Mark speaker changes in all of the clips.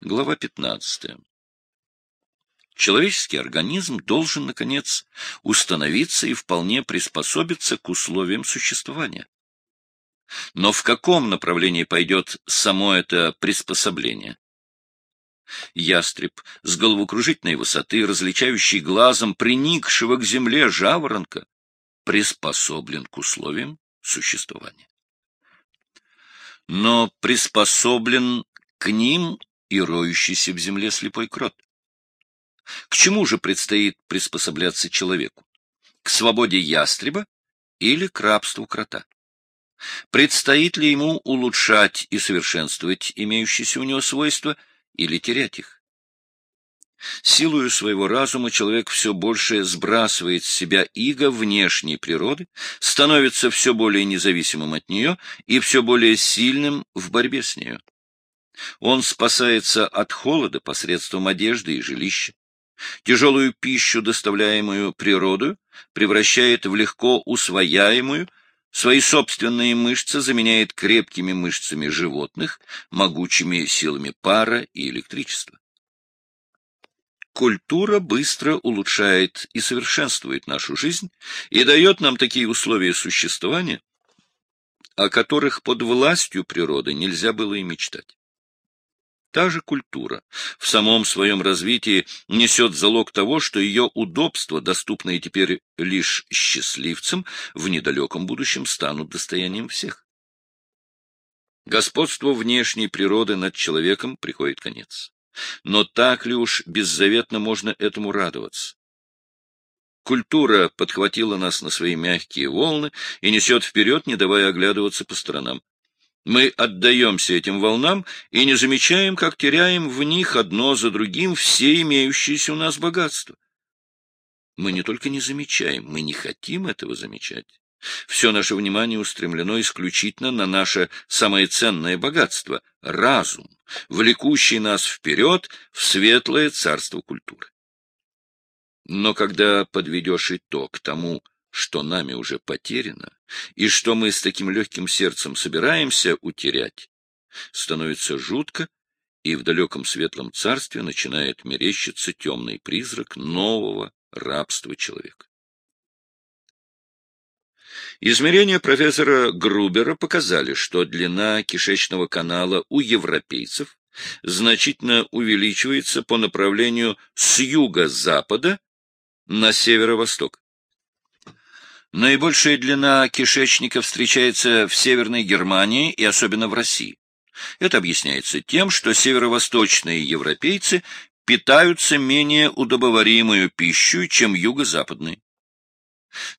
Speaker 1: Глава 15. Человеческий организм должен, наконец, установиться и вполне приспособиться к условиям существования. Но в каком направлении пойдет само это приспособление? Ястреб с головокружительной высоты, различающий глазом приникшего к земле жаворонка, приспособлен к условиям существования. Но приспособлен к ним и роющийся в земле слепой крот. К чему же предстоит приспосабляться человеку? К свободе ястреба или к рабству крота? Предстоит ли ему улучшать и совершенствовать имеющиеся у него свойства или терять их? Силою своего разума человек все больше сбрасывает с себя иго внешней природы, становится все более независимым от нее и все более сильным в борьбе с нею. Он спасается от холода посредством одежды и жилища. Тяжелую пищу, доставляемую природою, превращает в легко усвояемую, свои собственные мышцы заменяет крепкими мышцами животных, могучими силами пара и электричества. Культура быстро улучшает и совершенствует нашу жизнь и дает нам такие условия существования, о которых под властью природы нельзя было и мечтать. Та же культура в самом своем развитии несет залог того, что ее удобства, доступные теперь лишь счастливцам, в недалеком будущем станут достоянием всех. Господству внешней природы над человеком приходит конец. Но так ли уж беззаветно можно этому радоваться? Культура подхватила нас на свои мягкие волны и несет вперед, не давая оглядываться по сторонам. Мы отдаемся этим волнам и не замечаем, как теряем в них одно за другим все имеющиеся у нас богатства. Мы не только не замечаем, мы не хотим этого замечать. Все наше внимание устремлено исключительно на наше самое ценное богатство — разум, влекущий нас вперед в светлое царство культуры. Но когда подведешь итог тому, что нами уже потеряно, и что мы с таким легким сердцем собираемся утерять, становится жутко, и в далеком светлом царстве начинает мерещиться темный призрак нового рабства человека. Измерения профессора Грубера показали, что длина кишечного канала у европейцев значительно увеличивается по направлению с юга-запада на северо-восток. Наибольшая длина кишечника встречается в Северной Германии и особенно в России. Это объясняется тем, что северо-восточные европейцы питаются менее удобоваримую пищу, чем юго-западные.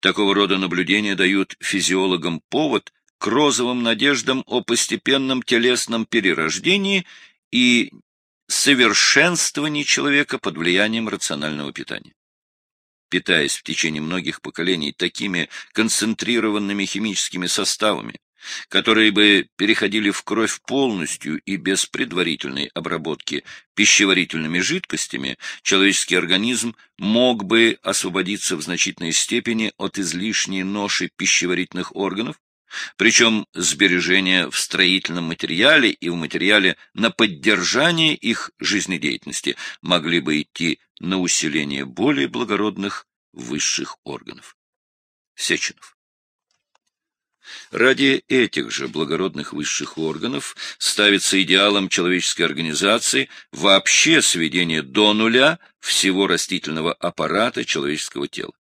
Speaker 1: Такого рода наблюдения дают физиологам повод к розовым надеждам о постепенном телесном перерождении и совершенствовании человека под влиянием рационального питания питаясь в течение многих поколений такими концентрированными химическими составами, которые бы переходили в кровь полностью и без предварительной обработки пищеварительными жидкостями, человеческий организм мог бы освободиться в значительной степени от излишней ноши пищеварительных органов, причем сбережения в строительном материале и в материале на поддержание их жизнедеятельности могли бы идти на усиление более благородных высших органов. Сеченов. Ради этих же благородных высших органов ставится идеалом человеческой организации вообще сведение до нуля всего растительного аппарата человеческого тела.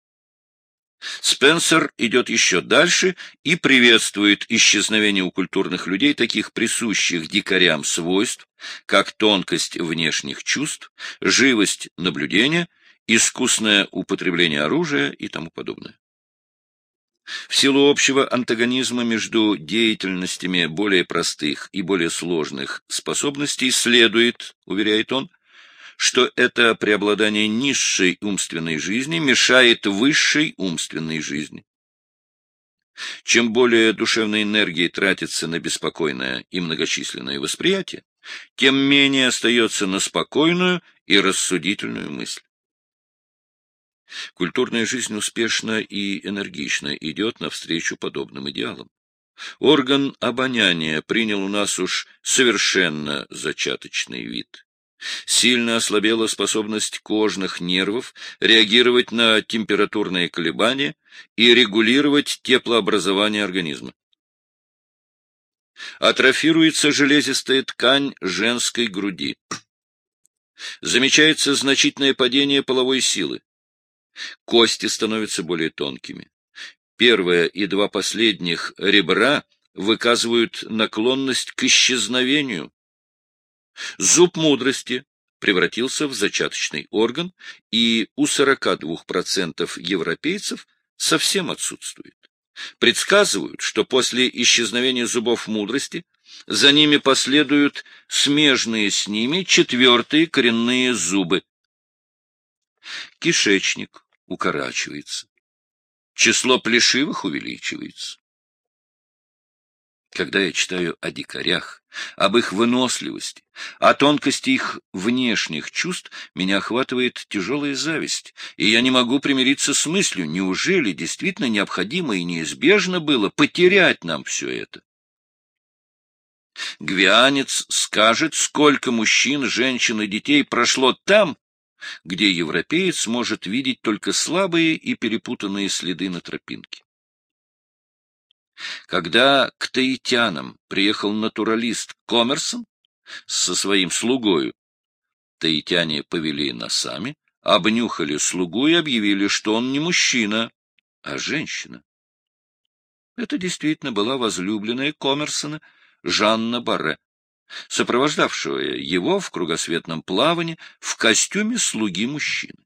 Speaker 1: Спенсер идет еще дальше и приветствует исчезновение у культурных людей таких присущих дикарям свойств, как тонкость внешних чувств, живость наблюдения, искусное употребление оружия и тому подобное. В силу общего антагонизма между деятельностями более простых и более сложных способностей следует, уверяет он, что это преобладание низшей умственной жизни мешает высшей умственной жизни. Чем более душевной энергии тратится на беспокойное и многочисленное восприятие, тем менее остается на спокойную и рассудительную мысль. Культурная жизнь успешно и энергично идет навстречу подобным идеалам. Орган обоняния принял у нас уж совершенно зачаточный вид. Сильно ослабела способность кожных нервов реагировать на температурные колебания и регулировать теплообразование организма. Атрофируется железистая ткань женской груди. Замечается значительное падение половой силы. Кости становятся более тонкими. Первое и два последних ребра выказывают наклонность к исчезновению. Зуб мудрости превратился в зачаточный орган, и у 42% европейцев совсем отсутствует. Предсказывают, что после исчезновения зубов мудрости за ними последуют смежные с ними четвертые коренные зубы. Кишечник укорачивается. Число плешивых увеличивается. Когда я читаю о дикарях, об их выносливости, о тонкости их внешних чувств, меня охватывает тяжелая зависть, и я не могу примириться с мыслью, неужели действительно необходимо и неизбежно было потерять нам все это? Гвианец скажет, сколько мужчин, женщин и детей прошло там, где европеец может видеть только слабые и перепутанные следы на тропинке. Когда к таитянам приехал натуралист Коммерсон со своим слугою, таитяне повели носами, обнюхали слугу и объявили, что он не мужчина, а женщина. Это действительно была возлюбленная Коммерсона Жанна Барре, сопровождавшего его в кругосветном плавании в костюме слуги мужчины.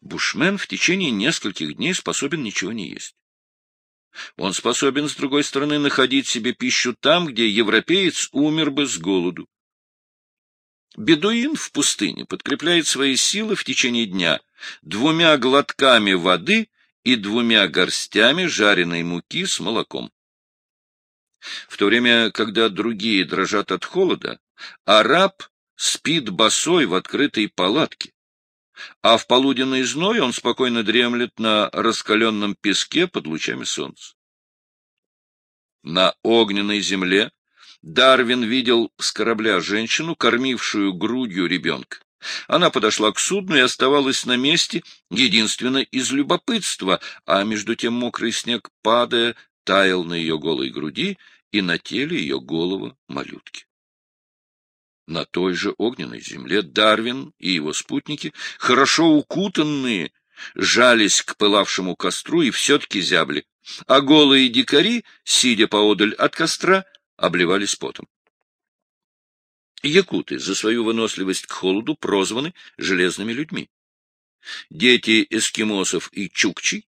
Speaker 1: Бушмен в течение нескольких дней способен ничего не есть. Он способен, с другой стороны, находить себе пищу там, где европеец умер бы с голоду. Бедуин в пустыне подкрепляет свои силы в течение дня двумя глотками воды и двумя горстями жареной муки с молоком. В то время, когда другие дрожат от холода, араб спит босой в открытой палатке, а в полуденный зной он спокойно дремлет на раскаленном песке под лучами солнца. На огненной земле Дарвин видел с корабля женщину, кормившую грудью ребенка. Она подошла к судну и оставалась на месте, единственно из любопытства, а между тем мокрый снег, падая, таял на ее голой груди и на теле ее голого малютки. На той же огненной земле Дарвин и его спутники, хорошо укутанные, жались к пылавшему костру и все-таки зябли, а голые дикари, сидя поодаль от костра, обливались потом. Якуты за свою выносливость к холоду прозваны железными людьми. Дети эскимосов и чукчей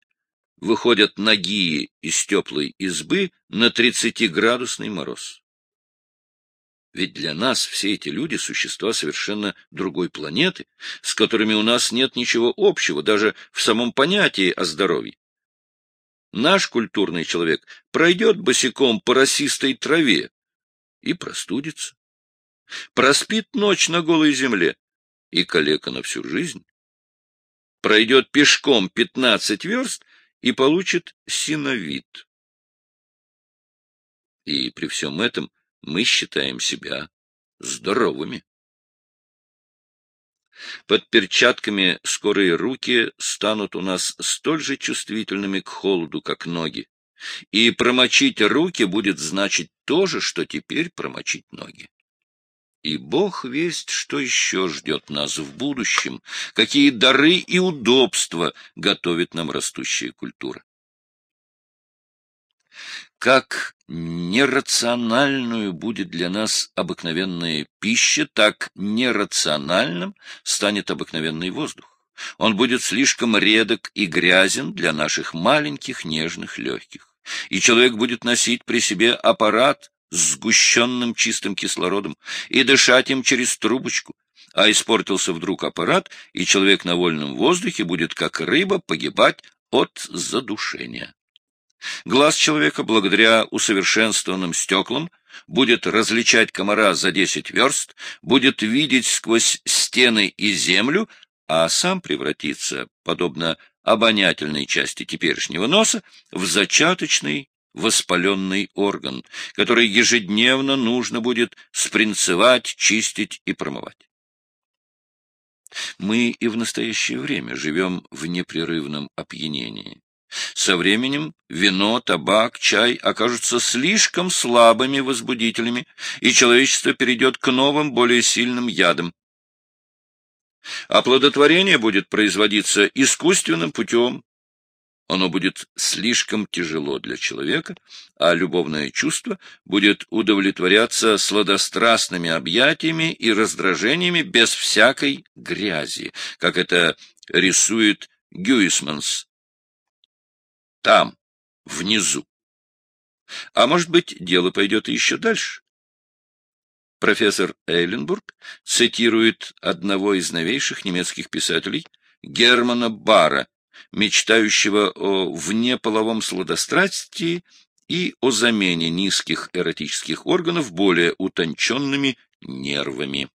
Speaker 1: выходят нагие из теплой избы на 30-градусный мороз. Ведь для нас все эти люди — существа совершенно другой планеты, с которыми у нас нет ничего общего, даже в самом понятии о здоровье. Наш культурный человек пройдет босиком по росистой траве и простудится. Проспит ночь на голой земле и калека на всю жизнь. Пройдет пешком пятнадцать верст и получит синовит. И при всем этом мы считаем себя здоровыми. Под перчатками скорые руки станут у нас столь же чувствительными к холоду, как ноги. И промочить руки будет значить то же, что теперь промочить ноги. И Бог весть, что еще ждет нас в будущем, какие дары и удобства готовит нам растущая культура. Как нерациональную будет для нас обыкновенная пища, так нерациональным станет обыкновенный воздух. Он будет слишком редок и грязен для наших маленьких нежных легких. И человек будет носить при себе аппарат с сгущенным чистым кислородом и дышать им через трубочку, а испортился вдруг аппарат, и человек на вольном воздухе будет, как рыба, погибать от задушения. Глаз человека, благодаря усовершенствованным стеклам, будет различать комара за десять верст, будет видеть сквозь стены и землю, а сам превратится, подобно обонятельной части теперешнего носа, в зачаточный воспаленный орган, который ежедневно нужно будет спринцевать, чистить и промывать. Мы и в настоящее время живем в непрерывном опьянении. Со временем вино, табак, чай окажутся слишком слабыми возбудителями, и человечество перейдет к новым, более сильным ядам. Оплодотворение будет производиться искусственным путем. Оно будет слишком тяжело для человека, а любовное чувство будет удовлетворяться сладострастными объятиями и раздражениями без всякой грязи, как это рисует Гюисманс там, внизу. А может быть, дело пойдет еще дальше. Профессор Эйленбург цитирует одного из новейших немецких писателей, Германа Бара, мечтающего о внеполовом сладострастии и о замене низких эротических органов более утонченными нервами.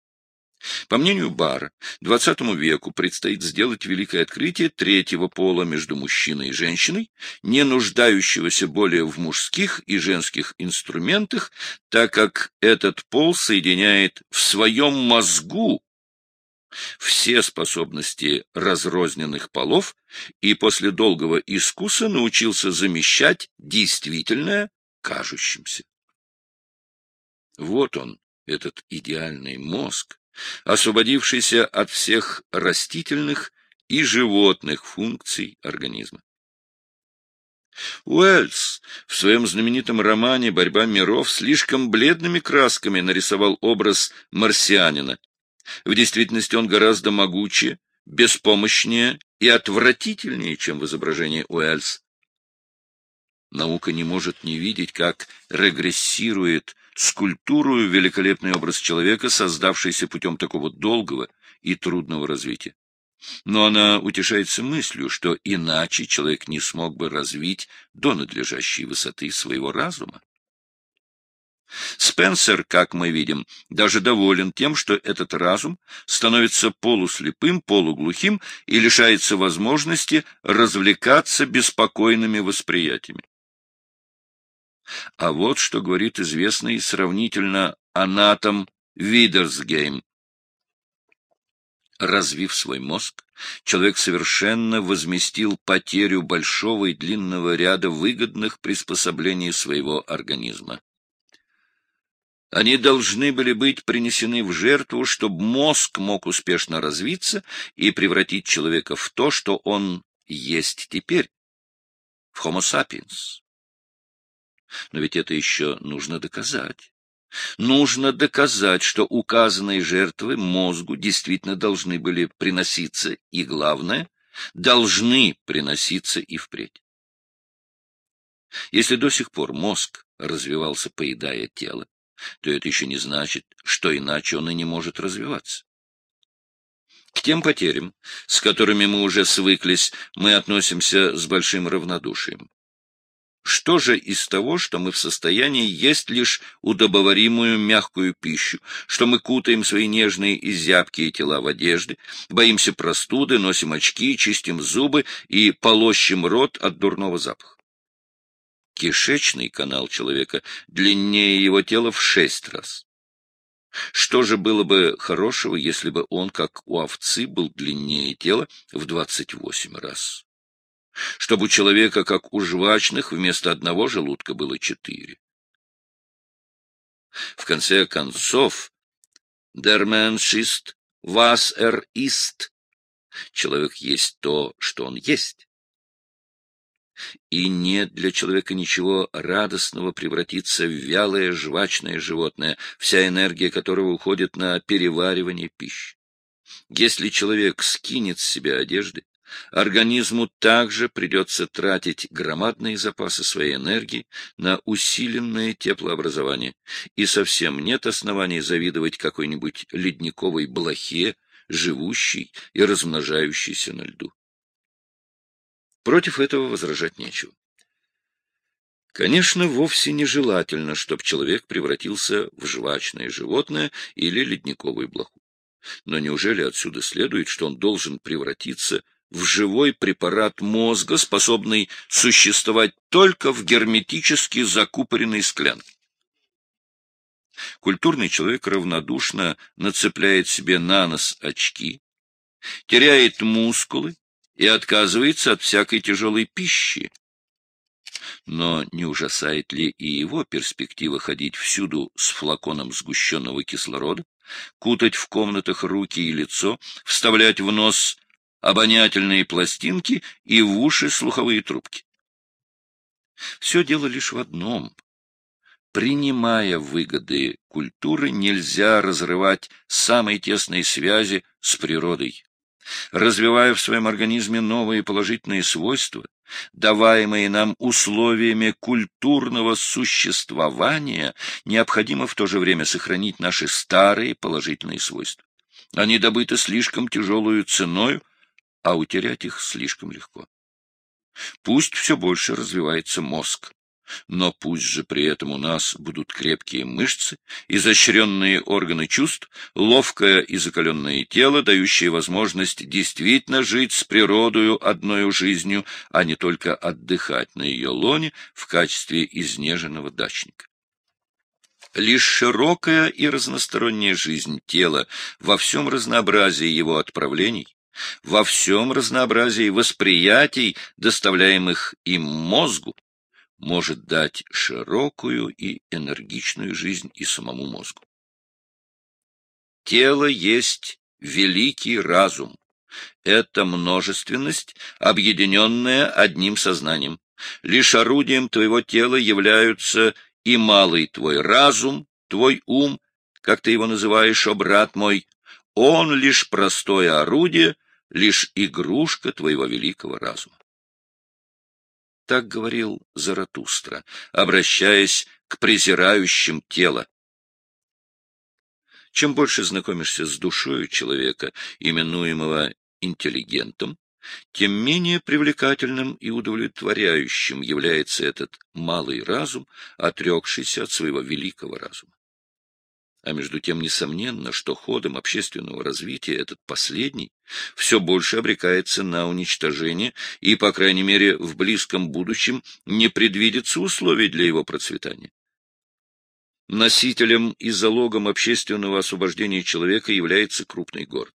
Speaker 1: По мнению Бара, XX веку предстоит сделать великое открытие третьего пола между мужчиной и женщиной, не нуждающегося более в мужских и женских инструментах, так как этот пол соединяет в своем мозгу все способности разрозненных полов и после долгого искуса научился замещать действительное кажущимся. Вот он, этот идеальный мозг, освободившийся от всех растительных и животных функций организма. Уэльс в своем знаменитом романе «Борьба миров» слишком бледными красками нарисовал образ марсианина. В действительности он гораздо могучее, беспомощнее и отвратительнее, чем в изображении Уэльс. Наука не может не видеть, как регрессирует скульптурую великолепный образ человека, создавшийся путем такого долгого и трудного развития. Но она утешается мыслью, что иначе человек не смог бы развить до надлежащей высоты своего разума. Спенсер, как мы видим, даже доволен тем, что этот разум становится полуслепым, полуглухим и лишается возможности развлекаться беспокойными восприятиями. А вот что говорит известный сравнительно анатом Видерсгейм. Развив свой мозг, человек совершенно возместил потерю большого и длинного ряда выгодных приспособлений своего организма. Они должны были быть принесены в жертву, чтобы мозг мог успешно развиться и превратить человека в то, что он есть теперь, в Homo sapiens. Но ведь это еще нужно доказать. Нужно доказать, что указанные жертвы мозгу действительно должны были приноситься, и, главное, должны приноситься и впредь. Если до сих пор мозг развивался, поедая тело, то это еще не значит, что иначе он и не может развиваться. К тем потерям, с которыми мы уже свыклись, мы относимся с большим равнодушием. Что же из того, что мы в состоянии есть лишь удобоваримую мягкую пищу, что мы кутаем свои нежные и зябкие тела в одежды, боимся простуды, носим очки, чистим зубы и полощем рот от дурного запаха? Кишечный канал человека длиннее его тела в шесть раз. Что же было бы хорошего, если бы он, как у овцы, был длиннее тела в двадцать восемь раз? Чтобы у человека, как у жвачных, вместо одного желудка было четыре. В конце концов, er ist. Человек есть то, что он есть. И нет для человека ничего радостного превратиться в вялое жвачное животное, вся энергия которого уходит на переваривание пищи. Если человек скинет с себя одежды, Организму также придется тратить громадные запасы своей энергии на усиленное теплообразование, и совсем нет оснований завидовать какой-нибудь ледниковой блохе, живущей и размножающейся на льду. Против этого возражать нечего. Конечно, вовсе нежелательно, чтобы человек превратился в жвачное животное или ледниковую блоху. Но неужели отсюда следует, что он должен превратиться в живой препарат мозга, способный существовать только в герметически закупоренной склянке. Культурный человек равнодушно нацепляет себе на нос очки, теряет мускулы и отказывается от всякой тяжелой пищи. Но не ужасает ли и его перспектива ходить всюду с флаконом сгущенного кислорода, кутать в комнатах руки и лицо, вставлять в нос обонятельные пластинки и в уши слуховые трубки? Все дело лишь в одном принимая выгоды культуры, нельзя разрывать самые тесные связи с природой. Развивая в своем организме новые положительные свойства, даваемые нам условиями культурного существования, необходимо в то же время сохранить наши старые положительные свойства. Они добыты слишком тяжелую ценой, а утерять их слишком легко. Пусть все больше развивается мозг. Но пусть же при этом у нас будут крепкие мышцы, изощренные органы чувств, ловкое и закаленное тело, дающее возможность действительно жить с природою одною жизнью, а не только отдыхать на ее лоне в качестве изнеженного дачника. Лишь широкая и разносторонняя жизнь тела во всем разнообразии его отправлений, во всем разнообразии восприятий, доставляемых им мозгу, может дать широкую и энергичную жизнь и самому мозгу. Тело есть великий разум. Это множественность, объединенная одним сознанием. Лишь орудием твоего тела являются и малый твой разум, твой ум, как ты его называешь, о брат мой. Он лишь простое орудие, лишь игрушка твоего великого разума. Так говорил Заратустра, обращаясь к презирающим тело. Чем больше знакомишься с душою человека, именуемого интеллигентом, тем менее привлекательным и удовлетворяющим является этот малый разум, отрекшийся от своего великого разума. А между тем, несомненно, что ходом общественного развития этот последний все больше обрекается на уничтожение, и, по крайней мере, в близком будущем не предвидится условий для его процветания. Носителем и залогом общественного освобождения человека является крупный город.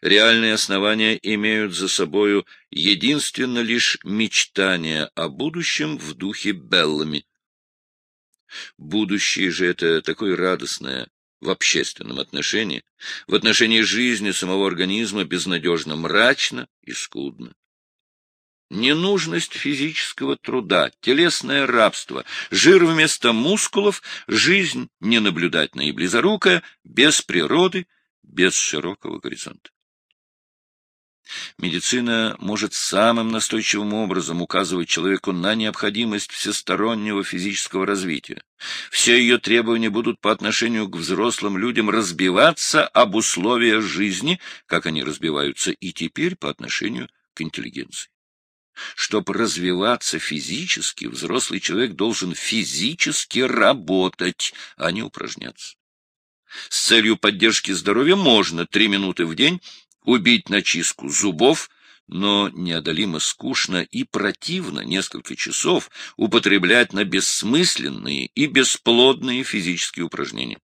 Speaker 1: Реальные основания имеют за собою единственно лишь мечтания о будущем в духе Беллами – Будущее же это такое радостное в общественном отношении, в отношении жизни самого организма безнадежно мрачно и скудно. Ненужность физического труда, телесное рабство, жир вместо мускулов, жизнь ненаблюдательная и близорукая, без природы, без широкого горизонта. Медицина может самым настойчивым образом указывать человеку на необходимость всестороннего физического развития. Все ее требования будут по отношению к взрослым людям разбиваться об условия жизни, как они разбиваются и теперь по отношению к интеллигенции. Чтобы развиваться физически, взрослый человек должен физически работать, а не упражняться. С целью поддержки здоровья можно три минуты в день убить на чистку зубов, но неодолимо скучно и противно несколько часов употреблять на бессмысленные и бесплодные физические упражнения.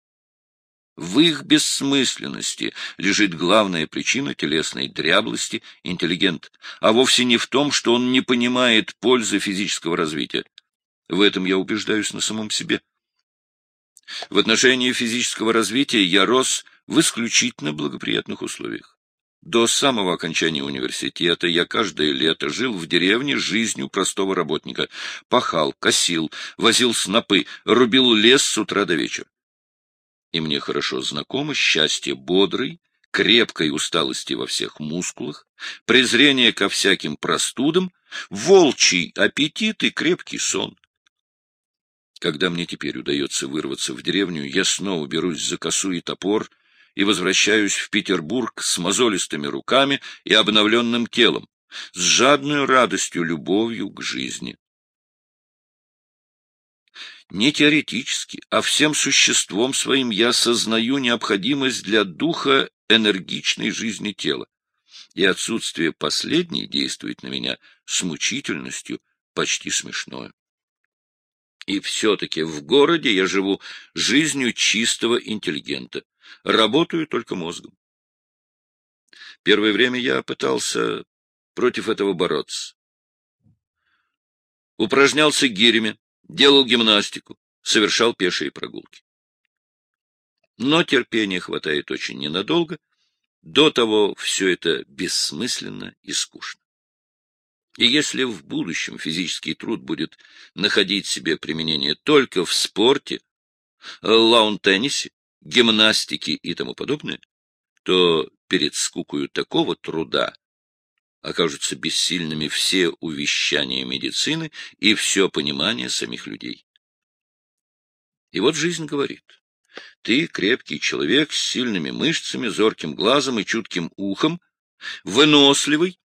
Speaker 1: В их бессмысленности лежит главная причина телесной дряблости интеллигента, а вовсе не в том, что он не понимает пользы физического развития. В этом я убеждаюсь на самом себе. В отношении физического развития я рос в исключительно благоприятных условиях. До самого окончания университета я каждое лето жил в деревне жизнью простого работника. Пахал, косил, возил снопы, рубил лес с утра до вечера. И мне хорошо знакомо счастье бодрой, крепкой усталости во всех мускулах, презрение ко всяким простудам, волчий аппетит и крепкий сон. Когда мне теперь удается вырваться в деревню, я снова берусь за косу и топор — и возвращаюсь в Петербург с мозолистыми руками и обновленным телом, с жадной радостью, любовью к жизни. Не теоретически, а всем существом своим я сознаю необходимость для духа энергичной жизни тела. и отсутствие последней действует на меня с мучительностью почти смешной. И все-таки в городе я живу жизнью чистого интеллигента, работаю только мозгом. Первое время я пытался против этого бороться. Упражнялся гирями, делал гимнастику, совершал пешие прогулки. Но терпения хватает очень ненадолго, до того все это бессмысленно и скучно. И если в будущем физический труд будет находить себе применение только в спорте, лаун-теннисе, гимнастике и тому подобное, то перед скукою такого труда окажутся бессильными все увещания медицины и все понимание самих людей. И вот жизнь говорит. Ты крепкий человек с сильными мышцами, зорким глазом и чутким ухом, выносливый,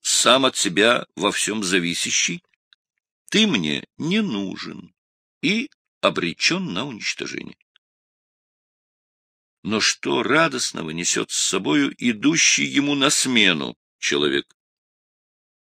Speaker 1: сам от себя во всем зависящий. Ты мне не нужен и обречен на уничтожение. Но что радостного несет с собою идущий ему на смену человек?